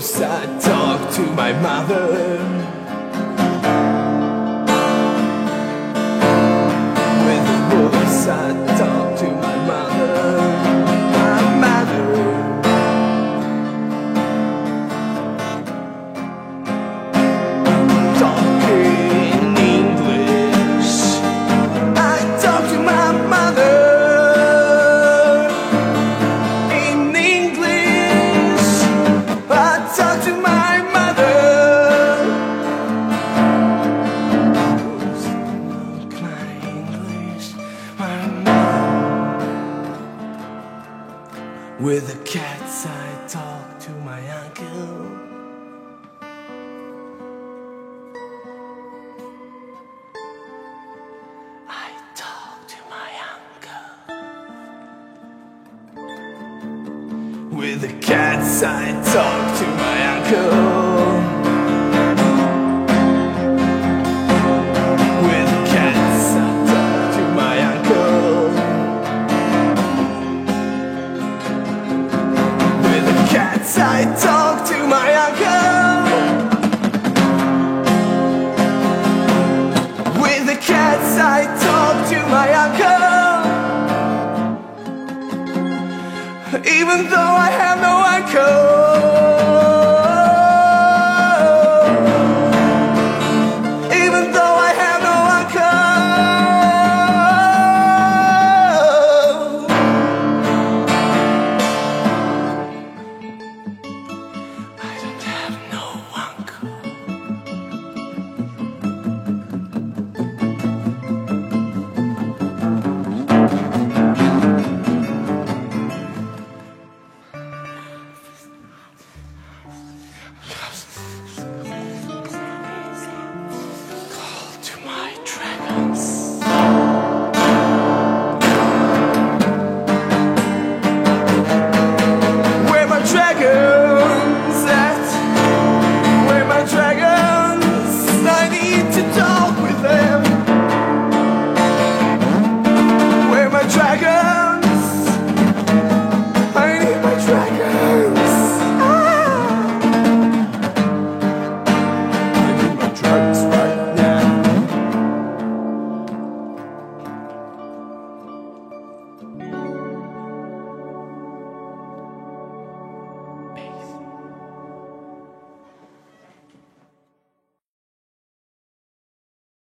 close, I talked to my mother. With a voice I With the cats, I talk to my uncle. I talk to my uncle. With the cats, I talk to my uncle. I talk to my uncle. With the cats, I talk to my uncle. Even though I have no uncle.